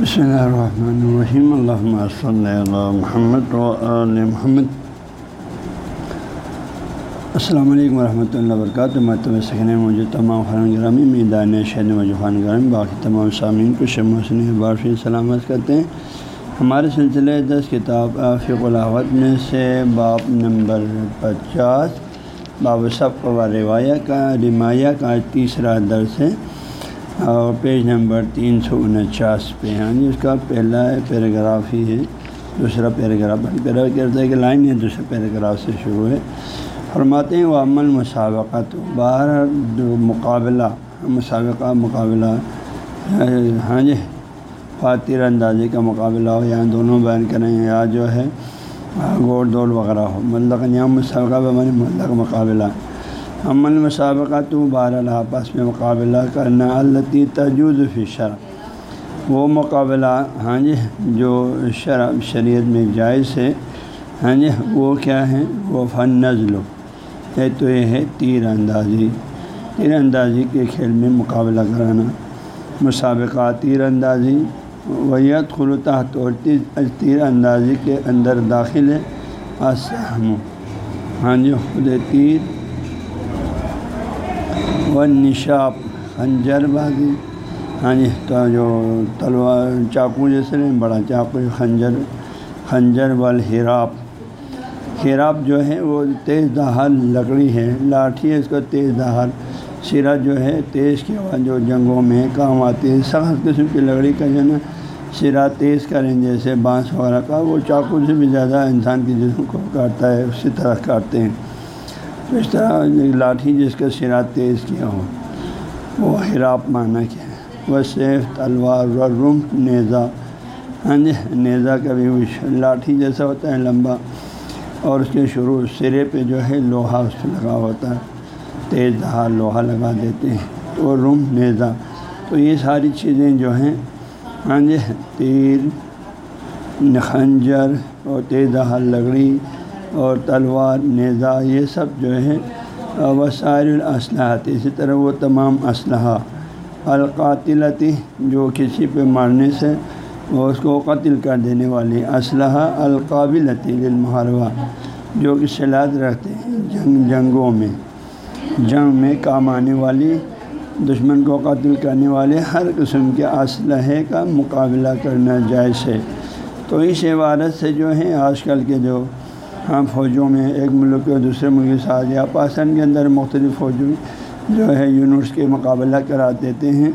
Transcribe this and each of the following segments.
بسم اللہ الرحمن الرحیم اللہ صلی اللہ محمد و آل محمد السلام علیکم ورحمۃ اللہ وبرکاتہ مرتبہ سکن مجھے تمام خان گرامی میدان شہد وجوہان گرامی باقی تمام سامعین کو شم حسن بارفی سلامت کرتے ہیں ہمارے سلسلے دس کتاب فق الحوت میں سے باب نمبر پچاس باب سب و روایہ کا رمایہ کا تیسرا درس ہے اور پیج نمبر تین سو انچاس پہ ہاں جی اس کا پہلا پیراگراف ہی ہے، دوسرا پیراگراف۔ پیراگراف کہتا ہے کہ لائن ہے، دوسرے پیراگراف سے شروع ہے۔ فرماتے ہیں، وہ عمل مسابقت، باہر مقابلہ، مسابقہ مقابلہ ہاں جی فاتر اندازی کا مقابلہ ہو یا دونوں بیان کریں، یا جو ہے، گوڑ دوڑ وغیرہ ہو۔ مطلق یہاں مسابقہ بمانی مطلق مقابلہ۔ عمل مسابقہ تو بار آپس میں مقابلہ کرنا التی تجوز فی شرح وہ مقابلہ ہاں جی جو شرح شریعت میں جائز ہے ہاں جی وہ کیا ہے؟ وہ فن نزل ہے تو یہ ہے تیر اندازی۔ تیر اندازی کے کھیل میں مقابلہ کرانا۔ مسابقہ تیر اندازی۔ ویت خلطہ تو تیر اندازی کے اندر داخل ہے۔ اسحم۔ ہاں جی خود تیر۔ و نشاب خنجر ہاں، بازی ہاں جی تو جو تلوار، چاقو جیسے نہیں، بڑا چاقو خنجر خنجر وال ہیراب ہیراب جو ہے، وہ تیز دہار لکڑی ہے، لاٹھی ہے، اس کا تیز دہار سرا جو ہے، تیز کے بعد جو جنگوں میں کام آتی ہے، سخت قسم کی لکڑی کا جو ہے نا سرا تیز کریں جیسے بانس وغیرہ کا، وہ چاقو سے بھی زیادہ انسان کی جسم کو کاٹتا ہے، اسی طرح کاٹتے ہیں۔ تو اس طرح لاٹھی جس کا سرا تیز کیا ہو وہ حراپ مانا کیا ہے وہ سیف تلوار و روم نیزا ہاں جی نیزا کا بھی لاٹھی جیسا ہوتا ہے، لمبا۔ اور اس کے شروع سرے پہ جو ہے، لوہا اس پہ لگا ہوتا ہے۔ تیز دہار لوہا لگا دیتے ہیں۔ تو روم نیزا تو یہ ساری چیزیں جو ہیں ہاں جی تیر خنجر اور تیز دہار لکڑی۔ اور تلوار نیزا یہ سب جو ہے وسائل الاصلاحات اسی طرح وہ تمام اسلحہ القاتلتی جو کسی پہ مارنے سے وہ اس کو قتل کر دینے والی، اسلحہ القابلتی للمحاربہ، جو کہ صلاحت رکھتے ہیں جنگ، جنگوں میں۔ جنگ میں کام آنے والی، دشمن کو قتل کرنے والے، ہر قسم کے اسلحے کا مقابلہ کرنا جائز ہے۔ تو اس عبارت سے جو ہے، آج کل کے جو ہاں فوجوں میں ایک ملک کے دوسرے ملک کے ساتھ یا پاکستان کے اندر مختلف فوجوں جو ہے یونٹس کے مقابلہ کرا دیتے ہیں،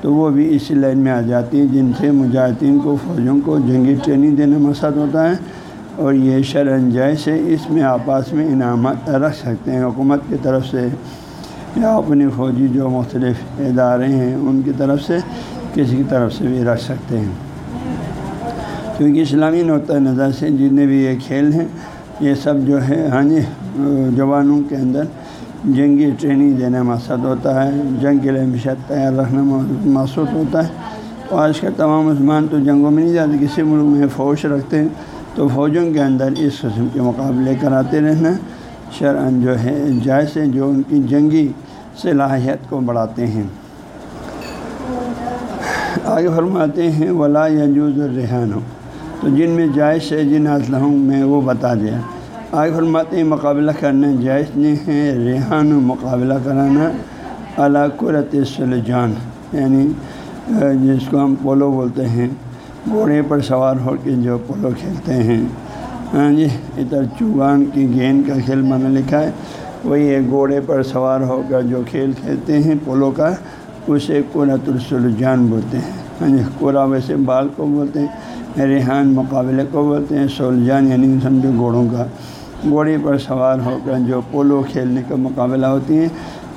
تو وہ بھی اسی لائن میں آ جاتی ہیں، جن سے مجاہدین کو، فوجوں کو جنگی ٹریننگ دینا مقصد ہوتا ہے اور یہ شرح جائز ہے۔ اس میں آپس میں انعامات رکھ سکتے ہیں۔ حکومت کی طرف سے یا اپنی فوجی جو مختلف ادارے ہیں، ان کی طرف سے کسی کی طرف سے بھی رکھ سکتے ہیں۔ کیونکہ اسلامی نقطۂ نظر سے جتنے بھی یہ کھیل ہیں یہ سب جو ہے ہاں جی جوانوں کے اندر جنگی ٹریننگ دینا مقصد ہوتا ہے، جنگ کے لیے ہمیشہ تیار رکھنا مقصود ہوتا ہے۔ تو آج کل تمام مسلمان تو جنگوں میں نہیں جاتے، کسی ملک میں فوج رکھتے ہیں۔ تو فوجوں کے اندر اس قسم کے مقابلے کراتے رہنا شرعن جو ہے، جائز ہے جو ان کی جنگی صلاحیت کو بڑھاتے ہیں۔ آگے فرماتے ہیں، ولا یجوز الرحان۔ ہو تو جن میں جائز ہے، جن اسلحوں میں وہ بتا دیا۔ آگے فرماتے مقابلہ کرنا جائز نہیں ہے، ریحان مقابلہ کرانا علاقرت سلجان یعنی جس کو ہم پولو بولتے ہیں۔ گھوڑے پر سوار ہو کے جو پولو کھیلتے ہیں۔ ہاں جی ادھر چوگان کی گیند کا کھیل میں نے لکھا ہے۔ وہی ایک گھوڑے پر سوار ہو کر جو کھیل کھیلتے ہیں پولو کا، اسے قرۃ السلجان بولتے ہیں۔ ہاں جی قورا ویسے بال کو بولتے ہیں ریحان ہاں مقابلے کو بولتے ہیں، سولجان یعنی سمجھو گھوڑوں کا گھوڑے پر سوار ہو کر جو پولو کھیلنے کا مقابلہ ہوتی ہیں۔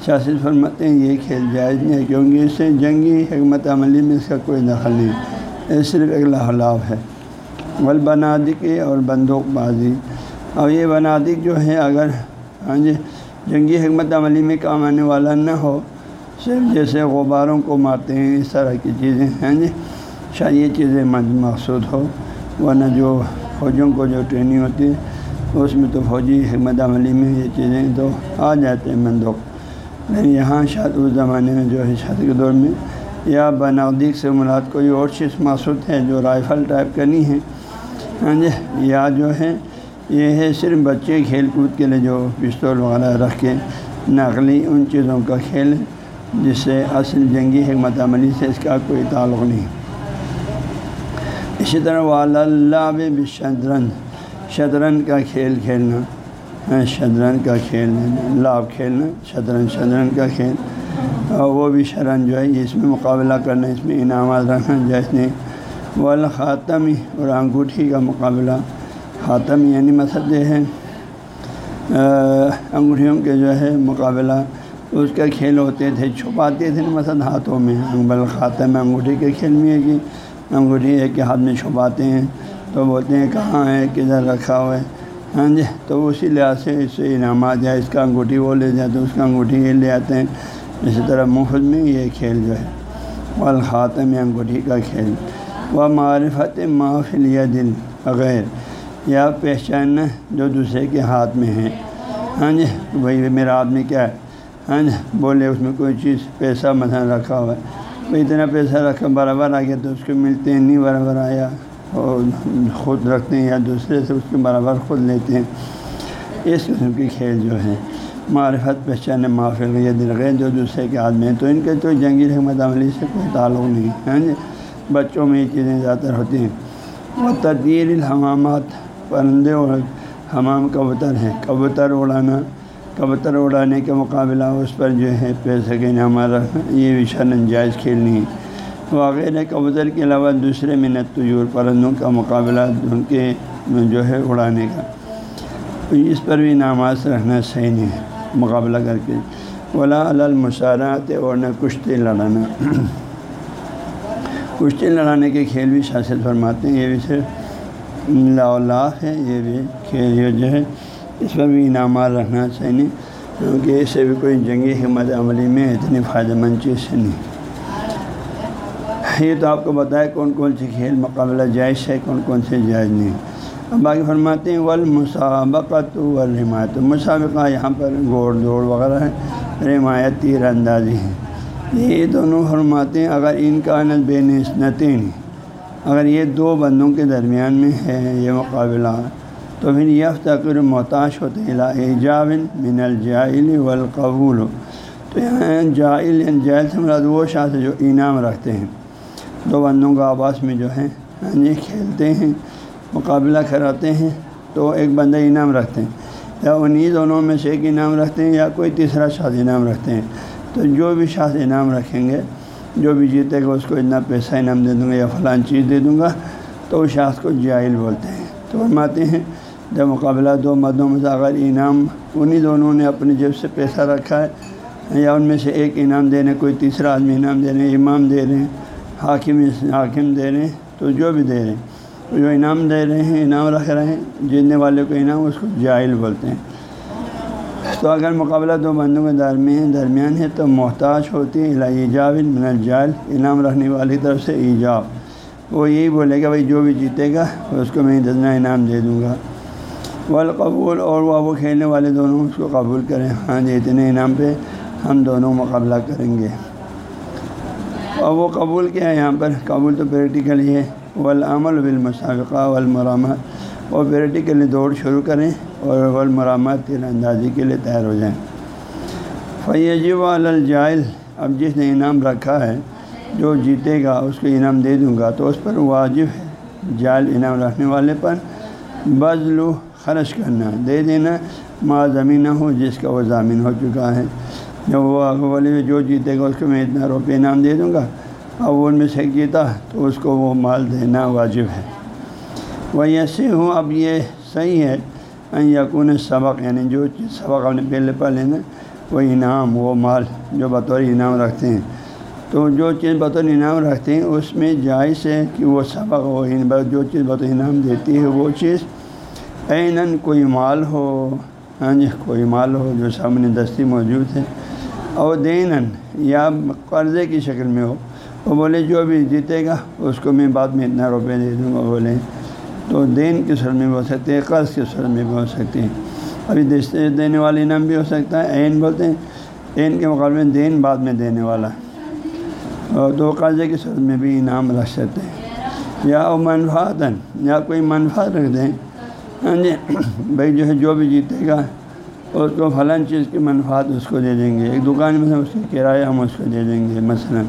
شاست فرماتے ہیں، یہ کھیل جائز نہیں ہے کیونکہ اس سے جنگی حکمت عملی میں اس کا کوئی دخل نہیں، یہ صرف ایک لاہلاؤ ہے۔ بنادقی اور بندوق بازی۔ اور یہ بنادق جو ہے اگر ہاں جی جنگی حکمت عملی میں کام آنے والا نہ ہو صرف جیسے غباروں کو مارتے ہیں، اس طرح کی چیزیں ہیں جی۔ شاید یہ چیزیں مقصود ہو، ورنہ جو فوجوں کو جو ٹریننگ ہوتی ہے، اس میں تو فوجی حکمت عملی میں یہ چیزیں تو آ جاتے ہیں بندوق لیکن یہاں شاید اس زمانے میں جو ہے شادی کے دور میں، یا بنادیک سے مراد کوئی اور چیز مقصود ہے جو رائفل ٹائپ کرنی ہے۔ ہاں جی یا جو ہے، یہ ہے صرف بچے کھیل کود کے لیے جو پستول وغیرہ رکھ کے نقلی ان چیزوں کا کھیل ہے۔ جس سے اصل جنگی حکمت عملی سے اس کا کوئی تعلق نہیں۔ اسی طرح واللہ بھی شطرنج شطرنج کا کھیل کھیلنا ہاں، شطرنج کا کھیل لاب کھیلنا، شطرنج شطرنج کا کھیل۔ اور وہ بھی شرن جو ہے اس میں مقابلہ کرنا، اس میں انعامات رکھنا جیسے والخاتم اور انگوٹھی کا مقابلہ۔ خاتم یعنی مقصد یہ ہے انگوٹھیوں کے جو ہے مقابلہ۔ اس کا کھیل ہوتے تھے، چھپاتے تھے، مثلا ہاتھوں میں بل خاتم انگوٹھی کے کھیل میں ہے کہ انگوٹھی ایک کے ہاتھ میں چھپاتے ہیں، تو بولتے ہیں کہاں ہے، کدھر رکھا ہوا ہے؟ ہاں جی تو اسی لحاظ سے اس سے انعامات یا اس کا انگوٹھی وہ لے جاتے ہیں، اس کا انگوٹھی یہ لے آتے ہیں، اسی طرح مفت میں یہ کھیل جو ہے، والخاتم انگوٹھی کا کھیل۔ و معرفت محفل یا دل بغیر یا پہچاننا جو دوسرے کے ہاتھ میں ہے۔ ہاں جی بھائی میرا ہاتھ میں کیا ہے؟ ہاں جی، بولے اس میں کوئی چیز، پیسہ مثلا رکھا ہوا ہے۔ بھائی اتنا پیسہ رکھا، برابر آ گیا تو اس کو ملتے ہیں، نہیں برابر آیا اور خود رکھتے ہیں یا دوسرے سے اس کے برابر خود لیتے ہیں۔ اس قسم کے کھیل جو ہے معرفت، پہچان معافل یا دلغیر جو دوسرے کے آدمی ہیں، تو ان کے تو جنگی حکمت عملی سے کوئی تعلق نہیں ہاں جی۔ بچوں میں یہ چیزیں زیادہ تر ہوتی ہیں۔ وہ تدیر الحمامات پرندے اور حمام کبوتر ہیں، کبوتر اڑانا کبوتر اڑانے کے مقابلہ اس پر جو ہے پیسے کے ہمارا یہ بھی شرن جائز کھیلنی ہے۔ وغیرہ کبوتر کے علاوہ دوسرے منت طیور پرندوں کا مقابلہ ان کے جو ہے اڑانے کا۔ اس پر بھی نماز رکھنا صحیح نہیں ہے، مقابلہ کر کے۔ ولا المسارات اور نہ کشتی لڑانا۔ کشتی لڑانے کے کھیل بھی شاست فرماتے ہیں، یہ بھی صرف لا ہے، یہ بھی کھیل یہ جو ہے۔ اس پر بھی انعامات رکھنا چاہیے، کیونکہ اس سے بھی کوئی جنگی حکمت عملی میں اتنی فائدہ مند چیز نہیں۔ یہ تو آپ کو بتایا کون کون سے کھیل مقابلہ جائز ہے، کون کون سے جائز نہیں۔ اب باقی فرماتے ہیں ولمسابقت والرمایت مسابقہ یہاں پر گوڑ دوڑ وغیرہ ہے، رمایت تیر اندازی ہے۔ یہ دونوں فرماتے ہیں، اگر ان کا نت بے نسنتیں اگر یہ دو بندوں کے درمیان میں ہے، یہ مقابلہ تو پھر یہ تقر محتاج ہوتے ایجاب من الجائل والقبول۔ تو یہاں جائل یعنی جائل سے مراد وہ شاہ جو انعام رکھتے ہیں۔ دو بندوں کا آواز میں جو ہے یہ یعنی کھیلتے ہیں، مقابلہ کراتے ہیں، تو ایک بندہ انعام رکھتے ہیں۔ یا انہیں دونوں میں سے ایک انعام رکھتے ہیں، یا کوئی تیسرا شاذ انعام رکھتے ہیں۔ تو جو بھی شاذ انعام رکھیں گے، جو بھی جیتے گا، اس کو اتنا پیسہ انعام دے دوں گا یا فلان چیز دے دوں گا، تو اس شاخ کو جائل بولتے ہیں۔ تو فرماتے ہیں جب مقابلہ دو مردوں میں اگر انعام انہیں دونوں نے اپنی جیب سے پیسہ رکھا ہے یا ان میں سے ایک انعام دے رہے ہیں، کوئی تیسرا آدمی انعام دے رہے ہیں، امام دے رہے ہیں، حاکم حاکم دے رہے ہیں، تو جو بھی دے رہے ہیں، جو انعام دے رہے ہیں، انعام رکھ رہے ہیں جیتنے والے کو انعام اس کو جائل بولتے ہیں۔ تو اگر مقابلہ دو بندوں کے درمیان درمیان ہے تو محتاج ہوتی ہے ایجاب من الجائل، انعام رکھنے والی طرف سے ایجاب۔ وہ یہی بولے گا، بھائی جو بھی جیتے گا، اس کو میں دسنا انعام دے دوں گا۔ والقبول اور وہ وہ کھیلنے والے دونوں اس کو قبول کریں۔ ہاں جی اتنے انعام پہ ہم دونوں مقابلہ کریں گے۔ اور وہ قبول کیا ہے یہاں پر؟ قبول تو پریکٹیکل ہی ہے۔ والعمل بالمسابقہ والمرامات۔ وہ پریکٹیکلی دوڑ شروع کریں اور والمرامات تیر اندازی کے لیے تیار ہو جائیں۔ فیجی و الجائل اب جس نے انعام رکھا ہے، جو جیتے گا، اس کو انعام دے دوں گا۔ تو اس پر واجب ہے۔ جائل انعام رکھنے والے پر۔ بزلو خرچ کرنا دے دینا ماں زمین نہ ہو جس کا وہ ضامین ہو چکا ہے۔ جب وہ بولے جو جیتے گا، اس کو میں اتنا روپے انعام دے دوں گا۔ اب وہ ان میں سے جیتا، تو اس کو وہ مال دینا واجب ہے۔ وہ ایسے ہوں اب یہ صحیح ہے۔ یقون سبق یعنی جو چیز سبق اپنے پہلے پڑھ لینا، وہ انعام، وہ مال جو بطور انعام رکھتے ہیں۔ تو جو چیز بطور انعام رکھتے ہیں، اس میں جائز ہے کہ وہ سبق ہو۔ یعنی جو چیز بطور انعام دیتی ہے، وہ چیز عیناً کوئی مال ہو ہاں جی کوئی مال ہو جو سامنے دستی موجود ہے اور دیناً یا قرضے کی شکل میں ہو۔ وہ بولے، جو بھی جیتے گا، اس کو میں بعد میں اتنا روپے دے دوں گا، بولے۔ تو دین کی سر میں بھی ہو سکتے ہیں، قرض کی سر میں بھی ہو سکتے ہیں۔ ابھی دینے والے انعام بھی ہو سکتا ہے، عین بولتے ہیں۔ عین کے مقابلے میں دین بعد میں دینے والا۔ اور قرضے کی صورت میں بھی انعام رکھ سکتے ہیں۔ یا منفاط یا کوئی منفاط رکھ دیں۔ ہاں جی۔ بھائی جو ہے جو بھی جیتے گا اس کو فلاں چیز کی منفاط اس کو دے دیں گے۔ ایک دکان میں اس کی کرایہ ہم اس کو دے دیں گے، مثلاً۔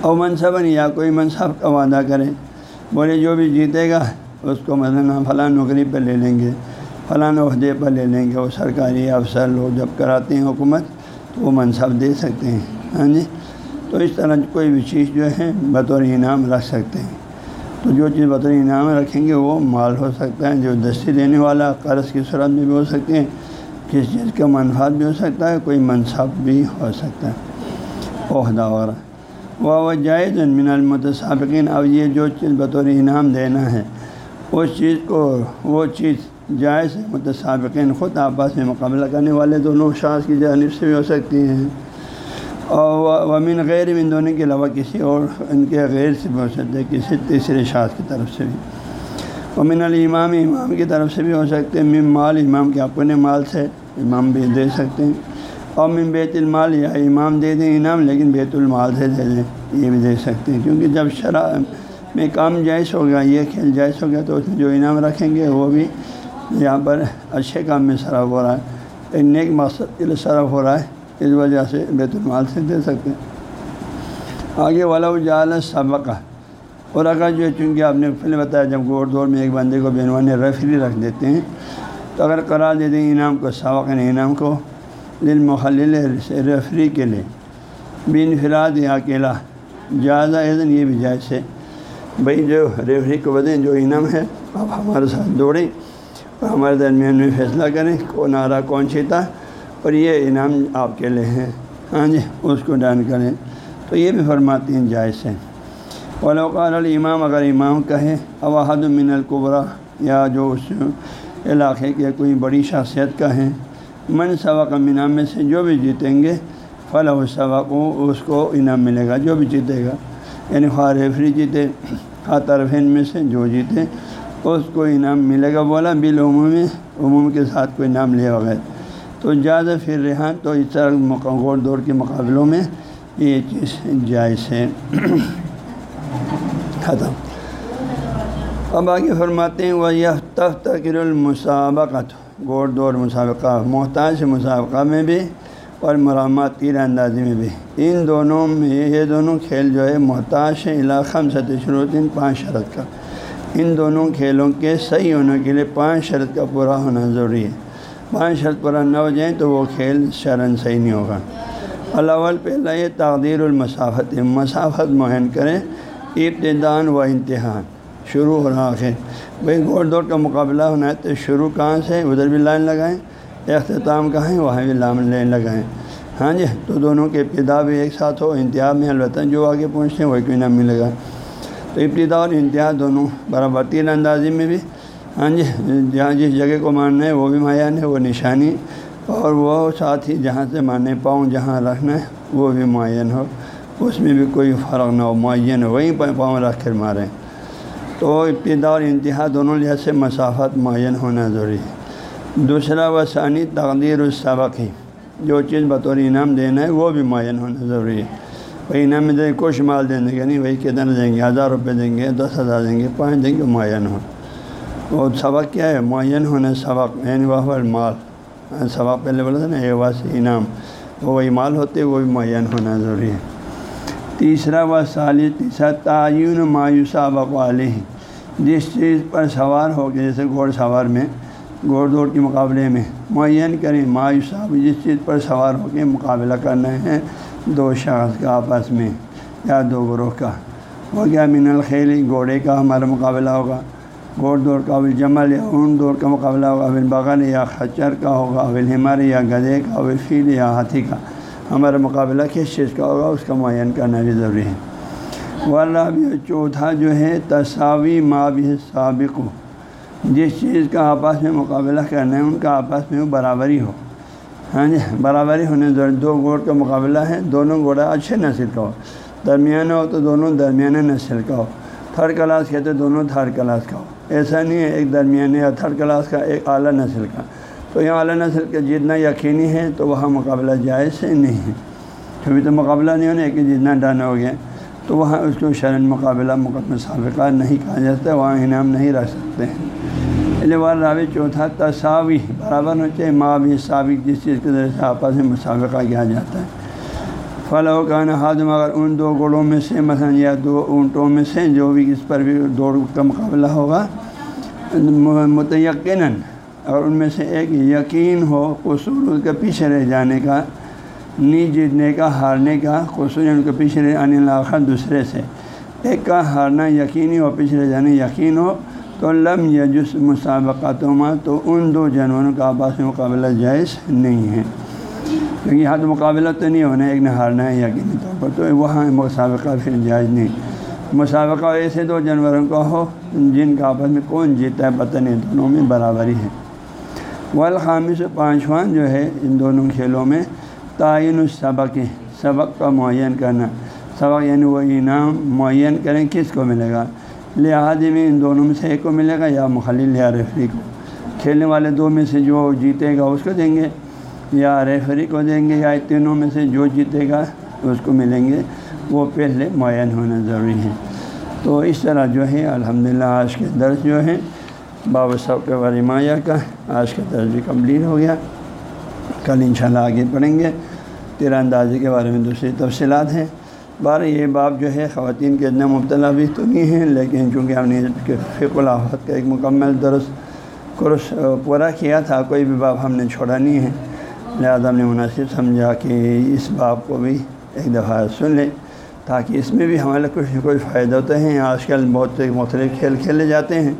اور منصب یا کوئی منصب کا وعدہ کریں بولے جو بھی جیتے گا، اس کو مثلاً ہم فلاں نوکری پر لے لیں گے، فلاں عہدے پر لے لیں گے۔ وہ سرکاری افسر لوگ جب کراتے ہیں حکومت، تو وہ منصب دے سکتے ہیں۔ ہاں جی۔ تو اس طرح کوئی بھی چیز جو ہے، بطور انعام رکھ سکتے ہیں۔ تو جو چیز بطور انعام رکھیں گے وہ مال ہو سکتا ہے، جو دستی دینے والا قرض کی صورت میں بھی ہو سکتے ہیں، کس چیز کا منفاد بھی ہو سکتا ہے، کوئی منصب بھی ہو سکتا ہے۔ عہدہ وغیرہ وہ جائز من المتصابقین اب یہ جو چیز بطور انعام دینا ہے، اس چیز کو، وہ چیز جائز متصابقین خود آپس میں مقابلہ کرنے والے دونوں شاذ کی جانب سے بھی ہو سکتی ہیں۔ اور ومن غیر ان دونوں کے علاوہ کسی اور ان کے غیر سے بھی ہو سکتے ہیں کسی تیسرے شاذ کی طرف سے بھی۔ ومن الامام، امام کی طرف سے بھی ہو سکتے ہیں۔ مم مال، امام کے اپنے مال سے امام بھی دے سکتے ہیں۔ اور من بیت المال، یا امام دے دیں انعام، لیکن بیت المال سے دے دیں، یہ بھی دے سکتے ہیں۔ کیونکہ جب شرح میں کام جائز ہو گیا یہ کھیل جائز ہو گیا تو اس میں جو انعام رکھیں گے، وہ بھی یہاں پر اچھے کام میں صرف ہو رہا ہے۔ ایک نیک مقصد کے لیے صرف ہو رہا ہے۔ اس وجہ سے بیت المال سے دے سکتے ہیں۔ آگے والا جال سبق اور اگر جو چونکہ آپ نے پہلے بتایا جب گور دور میں ایک بندے کو بینوان ریفری رکھ دیتے ہیں، تو اگر قرار دے دیں انعام کو سبق انعام کو للمخلل ریفری کے لیے۔ بن فراد یا اکیلا۔ جائزہ ایزن یہ بھی جائز ہے۔ بھائی جو ریفری کو بدیں جو انعام ہے، آپ ہمارے ساتھ دوڑیں۔ اور ہمارے درمیان میں فیصلہ کریں۔ کون آ رہا، کون چیتا۔ اور یہ انعام آپ کے لیے ہیں۔ ہاں جی اس کو ڈان کریں۔ تو یہ بھی فرماتی ہیں، جائز ہے ولاقال الامام، اگر امام کہے اوحد من القبرا یا جو اس علاقے کے کوئی بڑی شخصیت کا ہے من سبق انعام میں سے جو بھی جیتیں گے فلاں و سبق، اس کو انعام ملے گا۔ جو بھی جیتے گا یعنی خواہ ریفری جیتے، خواہ طرفین میں سے جو جیتے، اس کو انعام ملے گا۔ بولا بل عموم کے ساتھ کوئی انعام لے بغیر تو زیادہ پھر ریحان تو اس طرح غور دور کے مقابلوں میں یہ چیز جائز ہے۔ ختم۔ اب آگے فرماتے ہیں وہ یہ تخت تقر المسابقت گور دور مسابقہ، محتاج مسابقہ میں بھی اور مرامات تیر اندازی میں بھی۔ ان دونوں میں، یہ دونوں کھیل جو ہے، محتاج علاقہ سطح شروع پانچ شرط کا۔ ان دونوں کھیلوں کے صحیح ہونے کے لیے پانچ شرط کا پورا ہونا ضروری ہے۔ پانچ شرط پورا نہ ہو جائیں تو وہ کھیل شرن صحیح نہیں ہوگا۔ الاول پہلا یہ تقدیر المسافت مسافت معین کریں ابتدان و امتحان شروع ہو رہا بھائی گھوڑ دوڑ کا مقابلہ ہونا ہے تو شروع کہاں سے؟ ادھر بھی لائن لگائیں۔ اختتام کہاں ہے؟ وہاں بھی لائن لگائیں۔ ہاں جی تو دونوں کے ابتدا بھی ایک ساتھ ہو انتہا میں البتہ جو آگے پہنچتے ہیں، وہی کوئی نہ ملے گا تو ابتدا اور انتہا دونوں برابر تین اندازی میں بھی۔ ہاں جی جہاں جس جگہ کو ماننا ہے وہ بھی معین ہے وہ نشانی۔ اور وہ ساتھ ہی جہاں سے ماننے پاؤں، جہاں رکھنا ہے، وہ بھی معین ہو۔ اس میں بھی کوئی فرق نہ ہو، معین ہو۔ وہیں پاؤں رکھ کر ماریں تو ابتدا اور انتہا دونوں لحاظ سے مسافت معین ہونا ضروری ہے۔ دوسرا و ثانی تقدیر السبق ہی جو چیز بطور انعام دینا ہے، وہ بھی معین ہونا ضروری ہے۔ بھائی، انعام میں دیں کچھ مال دیں گے نہیں، وہی کتنا دیں گے؟ ہزار روپے دیں گے، دس ہزار دیں گے، پانچ دیں گے معین ہو۔ اور سبق کیا ہے؟ معین ہونا سبق یعنی وہ مال۔ ہاں، سبق پہلے بولا تھا نا اے واس انعام۔ وہ وہی مال ہوتے وہ بھی معین ہونا ضروری ہے۔ تیسرا و سالی تیسرا تعین مایوس سبق والے جس چیز پر سوار ہو کے، جیسے گھوڑ سوار میں، گھوڑ دوڑ کے مقابلے میں معین کریں مایوسا جس چیز پر سوار ہو کے مقابلہ کرنا ہے، دو شخص کا آپس میں یا دو گروہ کا۔ ہو گیا من الخیلی گھوڑے کا ہمارا مقابلہ ہوگا۔ گھوڑ دوڑ کا اول جمل یا اون دوڑ کا مقابلہ ہوگا اول بغل یا خچر کا ہوگا اول ہمر یا گدے کا اول فیل یا ہاتھی کا۔ ہمارا مقابلہ کس چیز کا ہوگا؟ اس کا معین کرنا بھی ضروری ہے۔ والا بھی چوتھا جو ہے تصاوی ماں بھی سابق ہو جس چیز کا آپس میں مقابلہ کرنا ہے، ان کا آپس میں برابری ہو۔ ہاں جی برابری ہونے ضروری دو گوڑ کا مقابلہ ہے، دونوں گھوڑا اچھے نسل کا ہو۔ درمیانہ ہو تو دونوں درمیانہ نسل کا ہو۔ تھرڈ کلاس کہتے دونوں تھرڈ کلاس کا ہو ایسا نہیں ہے ایک درمیانے یا تھرڈ کلاس کا، ایک اعلیٰ نسل کا۔ تو یہاں اعلیٰ نسل کا جتنا یقینی ہے تو وہاں مقابلہ جائز سے نہیں ہے۔ کبھی تو مقابلہ نہیں ہونا کہ جتنا ڈن ہو گیا، تو وہاں اس کو شرن مقابلہ، مقدمہ سابقہ نہیں کہا جاتا وہاں انعام نہیں رکھ سکتے ہیں۔ بار راوی چوتھا تصاوی برابر ہو چاہے ماں بھی سابق جس چیز کے ذریعے سے آپس میں مسابقہ کیا جاتا ہے۔ فلاح کا حادم اگر ان دو گڑوں میں سے مثلا یا دو اونٹوں میں سے جو بھی اس پر بھی دوڑ کا مقابلہ ہوگا متیقن اگر ان میں سے ایک یقین ہو قصور کے پیچھے رہ جانے کا نی جیتنے کا، ہارنے کا، قصور ان کے پیچھے رہ آنے لاخر دوسرے سے۔ ایک کا ہارنا یقینی ہو، پیچھے رہ جانے یقین ہو، تو لم یا جس مسابقاتوں میں تو ان دو جانوروں کا آپس میں مقابلہ جائز نہیں ہے۔ کیونکہ یہاں تو مقابلہ تو نہیں ہونا، ایک نے ہارنا ہے یقینی طور پر۔ تو وہاں مسابقہ پھر جائز نہیں۔ مسابقہ ایسے دو جانوروں کا ہو جن کا آپس میں کون جیتا ہے، پتہ نہیں، دونوں میں برابری ہے۔ والخامی سے پانچواں جو ہے، ان دونوں کھیلوں میں تعین السبق، سبق کا معین کرنا۔ سبق یعنی وہ انعام معین کریں کس کو ملے گا؟ لہٰذا میں ان دونوں میں سے ایک کو ملے گا یا مخلل یا ریفری کو۔ کھیلنے والے دو میں سے جو جیتے گا، اس کو دیں گے۔ یا ریفری کو دیں گے یا تینوں میں سے جو جیتے گا اس کو ملیں گے، وہ پہلے معین ہونا ضروری ہے۔ تو اس طرح جو ہے، الحمدللہ آج کے درس جو ہے بابا صاحب کے ورمایہ کا آج کا درس بھی کمپلیٹ ہو گیا۔ کل انشاءاللہ آگے پڑھیں گے۔ تیر اندازی کے بارے میں دوسری تفصیلات ہیں۔ بار یہ باب جو ہے، خواتین کے اتنا مبتلا بھی تو نہیں ہیں، لیکن چونکہ ہم نے فق الافت کا ایک مکمل درست کورس پورا کیا تھا، کوئی بھی باب ہم نے چھوڑا نہیں ہے۔ لہٰذا ہم نے مناسب سمجھا کہ اس باب کو بھی ایک دفعہ سن لیں تاکہ اس میں بھی ہمارے کچھ نہ کچھ فائدہ ہوتے ہیں آج کل بہت سے مختلف کھیل کھیلے جاتے ہیں۔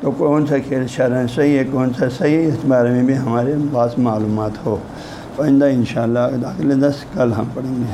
تو کون سا کھیل شرح صحیح ہے، کون سا صحیح ہے، اس بارے میں بھی ہمارے پاس معلومات ہو۔ آئندہ ان شاء اللہ داخل دس کل ہم پڑھیں گے۔